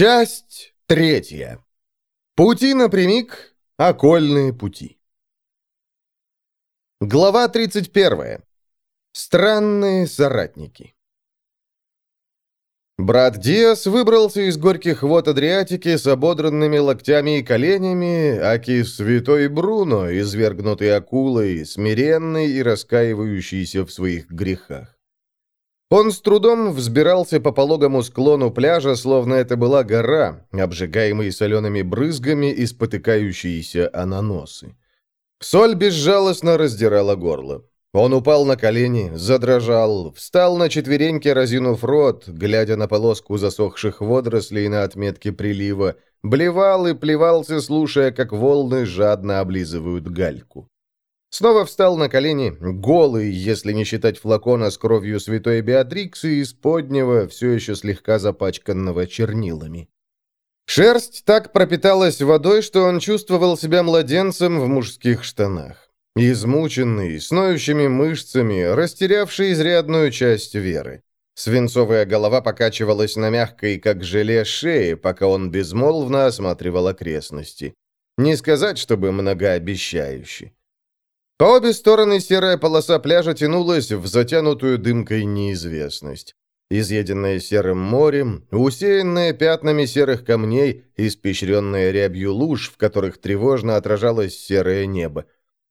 Часть третья. Пути напрямик, окольные пути. Глава 31. Странные соратники. Брат Диас выбрался из горьких вод Адриатики с ободранными локтями и коленями, аки святой Бруно, извергнутый акулой, смиренный и раскаивающийся в своих грехах. Он с трудом взбирался по пологому склону пляжа, словно это была гора, обжигаемый солеными брызгами и спотыкающиеся ананосы. Соль безжалостно раздирала горло. Он упал на колени, задрожал, встал на четвереньки, разинув рот, глядя на полоску засохших водорослей на отметке прилива, блевал и плевался, слушая, как волны жадно облизывают гальку. Снова встал на колени, голый, если не считать флакона с кровью святой Беатриксы из поднего, все еще слегка запачканного чернилами. Шерсть так пропиталась водой, что он чувствовал себя младенцем в мужских штанах. Измученный, с ноющими мышцами, растерявший изрядную часть веры. Свинцовая голова покачивалась на мягкой, как желе, шее, пока он безмолвно осматривал окрестности. Не сказать, чтобы многообещающе. По обе стороны серая полоса пляжа тянулась в затянутую дымкой неизвестность. Изъеденная серым морем, усеянная пятнами серых камней, испещренная рябью луж, в которых тревожно отражалось серое небо.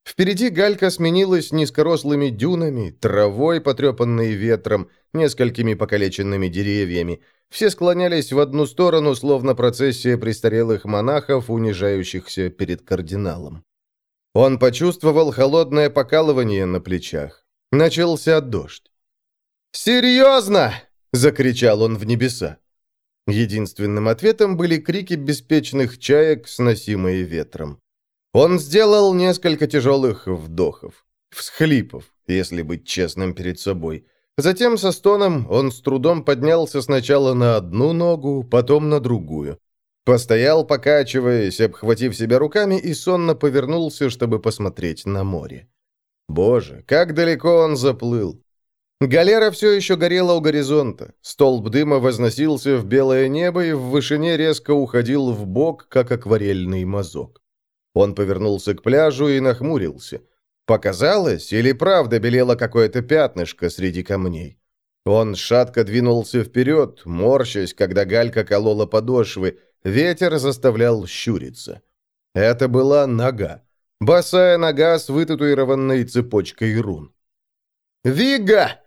Впереди галька сменилась низкорослыми дюнами, травой, потрепанной ветром, несколькими покалеченными деревьями. Все склонялись в одну сторону, словно процессия престарелых монахов, унижающихся перед кардиналом. Он почувствовал холодное покалывание на плечах. Начался дождь. «Серьезно!» — закричал он в небеса. Единственным ответом были крики беспечных чаек, сносимые ветром. Он сделал несколько тяжелых вдохов, всхлипов, если быть честным перед собой. Затем со стоном он с трудом поднялся сначала на одну ногу, потом на другую. Постоял, покачиваясь, обхватив себя руками, и сонно повернулся, чтобы посмотреть на море. Боже, как далеко он заплыл! Галера все еще горела у горизонта. Столб дыма возносился в белое небо и в вышине резко уходил в бок, как акварельный мазок. Он повернулся к пляжу и нахмурился. Показалось, или правда белело какое-то пятнышко среди камней? Он шатко двинулся вперед, морщась, когда галька колола подошвы, Ветер заставлял щуриться. Это была нога. Босая нога с вытатуированной цепочкой рун. «Вига!»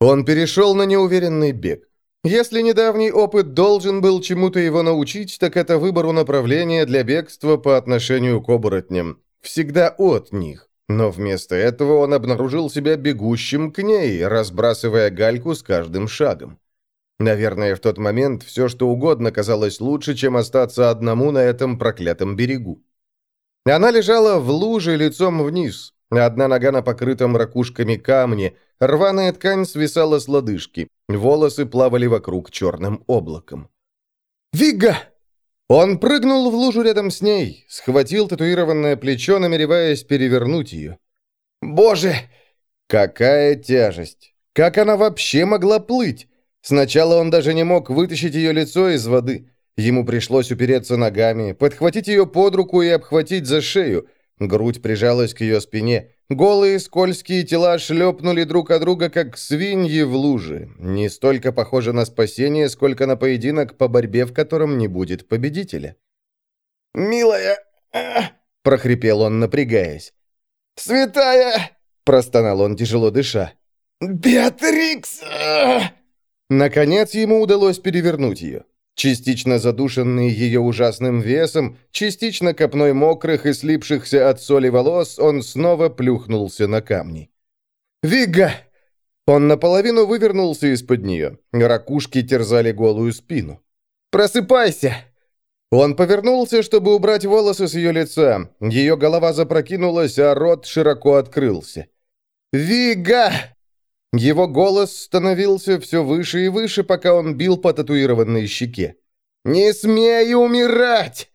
Он перешел на неуверенный бег. Если недавний опыт должен был чему-то его научить, так это выбору направления для бегства по отношению к оборотням. Всегда от них. Но вместо этого он обнаружил себя бегущим к ней, разбрасывая гальку с каждым шагом. Наверное, в тот момент все, что угодно казалось лучше, чем остаться одному на этом проклятом берегу. Она лежала в луже лицом вниз, одна нога на покрытом ракушками камне, рваная ткань свисала с лодыжки, волосы плавали вокруг черным облаком. «Вига!» Он прыгнул в лужу рядом с ней, схватил татуированное плечо, намереваясь перевернуть ее. «Боже! Какая тяжесть! Как она вообще могла плыть? Сначала он даже не мог вытащить ее лицо из воды. Ему пришлось упереться ногами, подхватить ее под руку и обхватить за шею. Грудь прижалась к ее спине. Голые скользкие тела шлепнули друг от друга, как свиньи в луже. Не столько похоже на спасение, сколько на поединок по борьбе, в котором не будет победителя. «Милая!» — прохрипел он, напрягаясь. «Святая!» — простонал он, тяжело дыша. «Беатрикс!» Наконец ему удалось перевернуть ее. Частично задушенный ее ужасным весом, частично копной мокрых и слипшихся от соли волос, он снова плюхнулся на камни. «Вига!» Он наполовину вывернулся из-под нее. Ракушки терзали голую спину. «Просыпайся!» Он повернулся, чтобы убрать волосы с ее лица. Ее голова запрокинулась, а рот широко открылся. «Вига!» Его голос становился все выше и выше, пока он бил по татуированной щеке. «Не смей умирать!»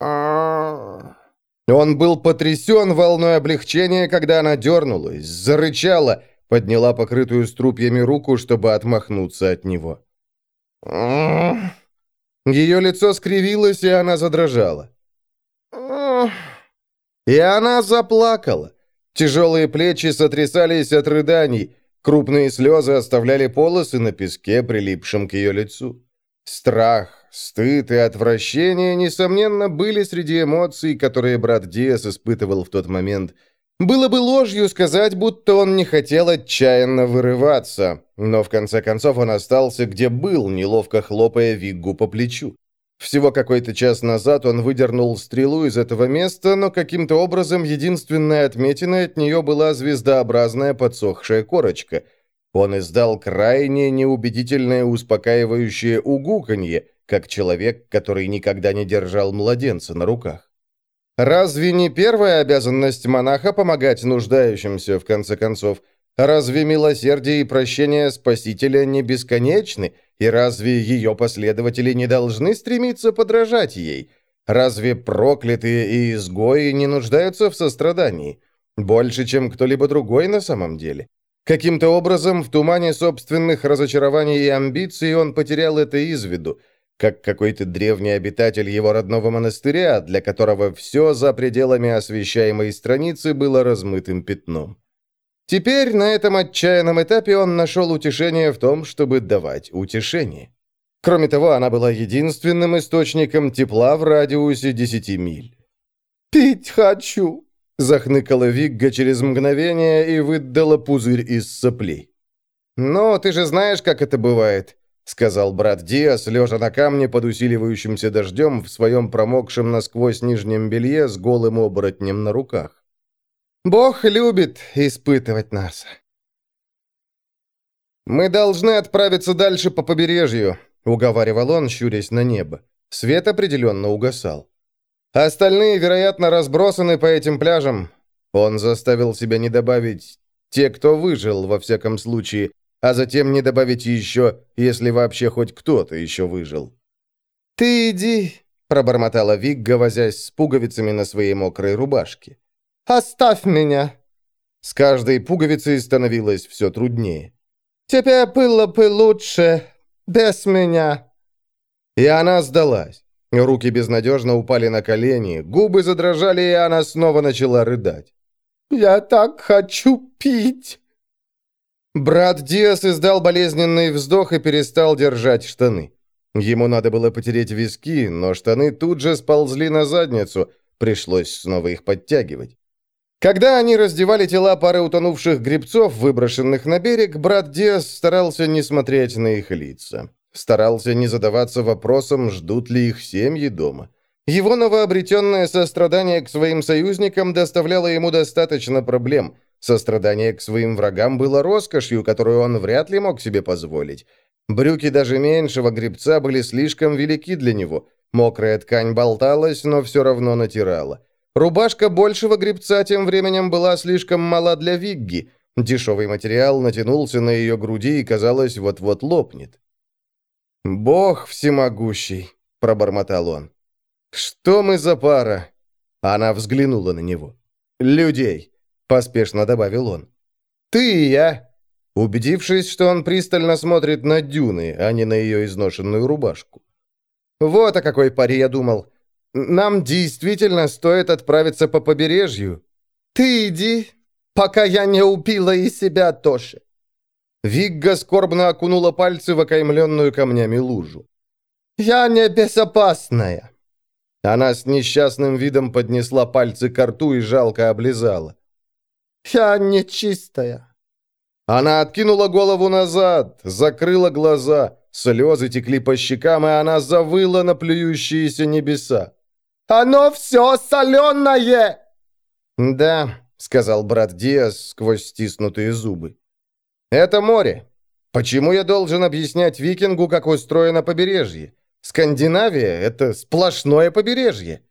Он был потрясен волной облегчения, когда она дернулась, зарычала, подняла покрытую струпьями руку, чтобы отмахнуться от него. Ее лицо скривилось, и она задрожала. И она заплакала. Тяжелые плечи сотрясались от рыданий, крупные слезы оставляли полосы на песке, прилипшем к ее лицу. Страх, стыд и отвращение, несомненно, были среди эмоций, которые брат Диас испытывал в тот момент – было бы ложью сказать, будто он не хотел отчаянно вырываться, но в конце концов он остался где был, неловко хлопая Виггу по плечу. Всего какой-то час назад он выдернул стрелу из этого места, но каким-то образом единственная отметина от нее была звездообразная подсохшая корочка. Он издал крайне неубедительное успокаивающее угуканье, как человек, который никогда не держал младенца на руках. Разве не первая обязанность монаха помогать нуждающимся, в конце концов? Разве милосердие и прощение Спасителя не бесконечны? И разве ее последователи не должны стремиться подражать ей? Разве проклятые и изгои не нуждаются в сострадании? Больше, чем кто-либо другой на самом деле? Каким-то образом в тумане собственных разочарований и амбиций он потерял это из виду – как какой-то древний обитатель его родного монастыря, для которого все за пределами освещаемой страницы было размытым пятном. Теперь на этом отчаянном этапе он нашел утешение в том, чтобы давать утешение. Кроме того, она была единственным источником тепла в радиусе 10 миль. «Пить хочу!» — захныкала Вигга через мгновение и выдала пузырь из соплей. «Но ты же знаешь, как это бывает сказал брат Диас, лежа на камне под усиливающимся дождем в своем промокшем насквозь нижнем белье с голым оборотнем на руках. «Бог любит испытывать нас». «Мы должны отправиться дальше по побережью», — уговаривал он, щурясь на небо. Свет определенно угасал. «Остальные, вероятно, разбросаны по этим пляжам». Он заставил себя не добавить «те, кто выжил, во всяком случае», а затем не добавить еще, если вообще хоть кто-то еще выжил. «Ты иди», — пробормотала Вигга, возясь с пуговицами на своей мокрой рубашке. «Оставь меня!» С каждой пуговицей становилось все труднее. «Тебе было бы лучше без меня!» И она сдалась. Руки безнадежно упали на колени, губы задрожали, и она снова начала рыдать. «Я так хочу пить!» Брат Диас издал болезненный вздох и перестал держать штаны. Ему надо было потереть виски, но штаны тут же сползли на задницу, пришлось снова их подтягивать. Когда они раздевали тела пары утонувших грибцов, выброшенных на берег, брат Диас старался не смотреть на их лица. Старался не задаваться вопросом, ждут ли их семьи дома. Его новообретенное сострадание к своим союзникам доставляло ему достаточно проблем – Сострадание к своим врагам было роскошью, которую он вряд ли мог себе позволить. Брюки даже меньшего гребца были слишком велики для него. Мокрая ткань болталась, но все равно натирала. Рубашка большего гребца тем временем была слишком мала для Вигги. Дешевый материал натянулся на ее груди и, казалось, вот-вот лопнет. «Бог всемогущий!» — пробормотал он. «Что мы за пара?» Она взглянула на него. «Людей. Поспешно добавил он. «Ты и я!» Убедившись, что он пристально смотрит на дюны, а не на ее изношенную рубашку. «Вот о какой паре я думал. Нам действительно стоит отправиться по побережью. Ты иди, пока я не убила и себя тоже». Вигга скорбно окунула пальцы в окаймленную камнями лужу. «Я не безопасная». Она с несчастным видом поднесла пальцы к рту и жалко облизала. Я нечистая». Она откинула голову назад, закрыла глаза, слезы текли по щекам, и она завыла на плюющиеся небеса. «Оно все соленое!» «Да», — сказал брат Диас сквозь стиснутые зубы. «Это море. Почему я должен объяснять викингу, как устроено побережье? Скандинавия — это сплошное побережье».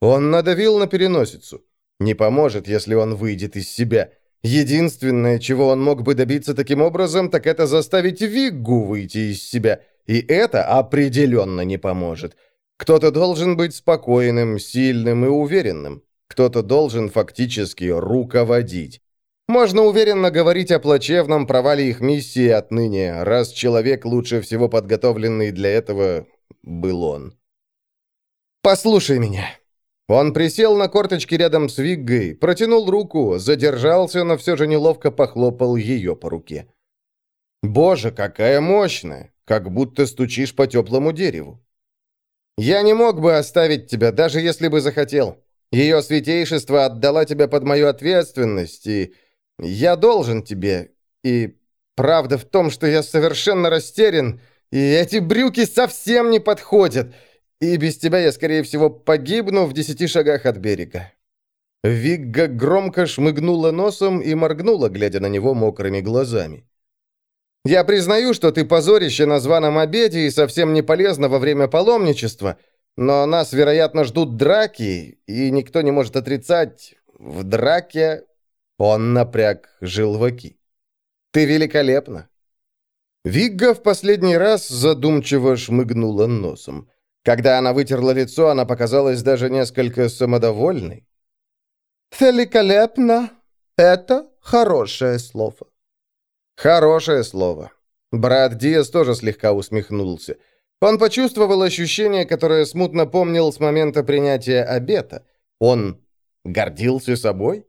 Он надавил на переносицу. Не поможет, если он выйдет из себя. Единственное, чего он мог бы добиться таким образом, так это заставить Виггу выйти из себя. И это определенно не поможет. Кто-то должен быть спокойным, сильным и уверенным. Кто-то должен фактически руководить. Можно уверенно говорить о плачевном провале их миссии отныне, раз человек, лучше всего подготовленный для этого, был он. «Послушай меня». Он присел на корточки рядом с Виггой, протянул руку, задержался, но все же неловко похлопал ее по руке. «Боже, какая мощная! Как будто стучишь по теплому дереву». «Я не мог бы оставить тебя, даже если бы захотел. Ее святейшество отдала тебя под мою ответственность, и я должен тебе. И правда в том, что я совершенно растерян, и эти брюки совсем не подходят, и без тебя я, скорее всего, погибну в десяти шагах от берега». Вигга громко шмыгнула носом и моргнула, глядя на него мокрыми глазами. «Я признаю, что ты позорище на званом обеде и совсем не полезно во время паломничества, но нас, вероятно, ждут драки, и никто не может отрицать, в драке он напряг желваки. Ты великолепна. Вигга в последний раз задумчиво шмыгнула носом. Когда она вытерла лицо, она показалась даже несколько самодовольной. «Великолепно! Это хорошее слово». «Хорошее слово». Брат Диас тоже слегка усмехнулся. Он почувствовал ощущение, которое смутно помнил с момента принятия обета. Он гордился собой?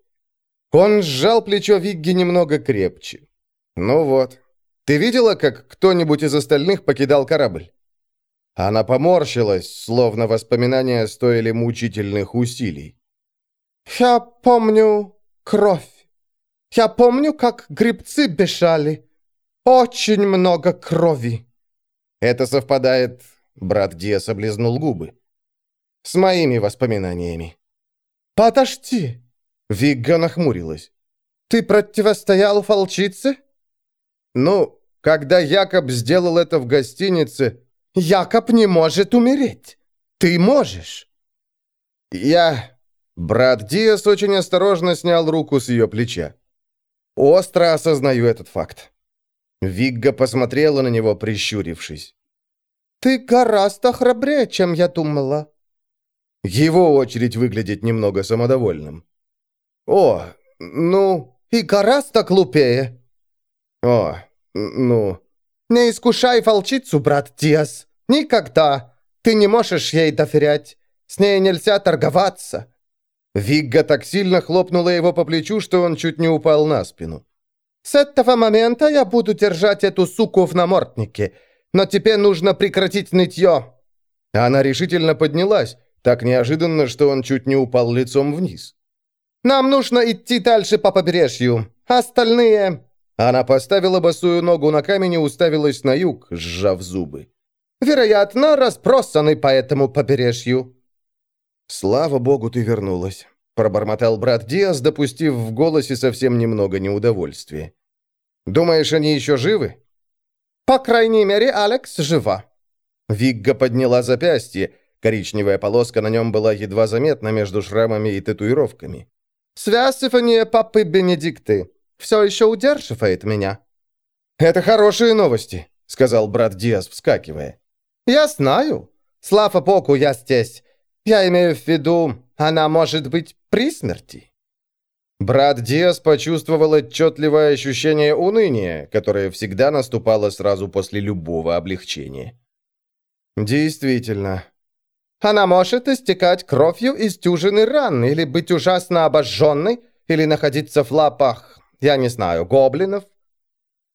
Он сжал плечо Вигги немного крепче. «Ну вот. Ты видела, как кто-нибудь из остальных покидал корабль?» Она поморщилась, словно воспоминания стоили мучительных усилий. «Я помню кровь. Я помню, как грибцы бежали. Очень много крови». Это совпадает, брат Диас облизнул губы, с моими воспоминаниями. «Подожди!» Вигга нахмурилась. «Ты противостоял волчице?» «Ну, когда Якоб сделал это в гостинице...» «Якоб не может умереть. Ты можешь». «Я...» Брат Диас очень осторожно снял руку с ее плеча. «Остро осознаю этот факт». Вигга посмотрела на него, прищурившись. «Ты гораздо храбрее, чем я думала». Его очередь выглядеть немного самодовольным. «О, ну...» «И гораздо глупее». «О, ну...» «Не искушай волчицу, брат Диас. Никогда. Ты не можешь ей доверять. С ней нельзя торговаться». Вигга так сильно хлопнула его по плечу, что он чуть не упал на спину. «С этого момента я буду держать эту суку в наморднике. Но тебе нужно прекратить нытье». Она решительно поднялась, так неожиданно, что он чуть не упал лицом вниз. «Нам нужно идти дальше по побережью. Остальные...» Она поставила босую ногу на камень и уставилась на юг, сжав зубы. «Вероятно, разбросаны по этому побережью». «Слава богу, ты вернулась», — пробормотал брат Диас, допустив в голосе совсем немного неудовольствия. «Думаешь, они еще живы?» «По крайней мере, Алекс жива». Вигга подняла запястье. Коричневая полоска на нем была едва заметна между шрамами и татуировками. «Связывание папы Бенедикты все еще удерживает меня». «Это хорошие новости», — сказал брат Диас, вскакивая. «Я знаю. Слава богу, я здесь. Я имею в виду, она может быть при смерти». Брат Диас почувствовал отчетливое ощущение уныния, которое всегда наступало сразу после любого облегчения. «Действительно». «Она может истекать кровью из тюжины ран, или быть ужасно обожженной, или находиться в лапах я не знаю, гоблинов?»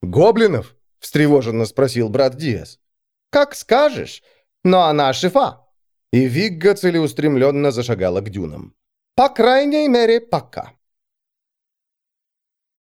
«Гоблинов?» — встревоженно спросил брат Диас. «Как скажешь, но она жива». И Вигга целеустремленно зашагала к дюнам. «По крайней мере, пока».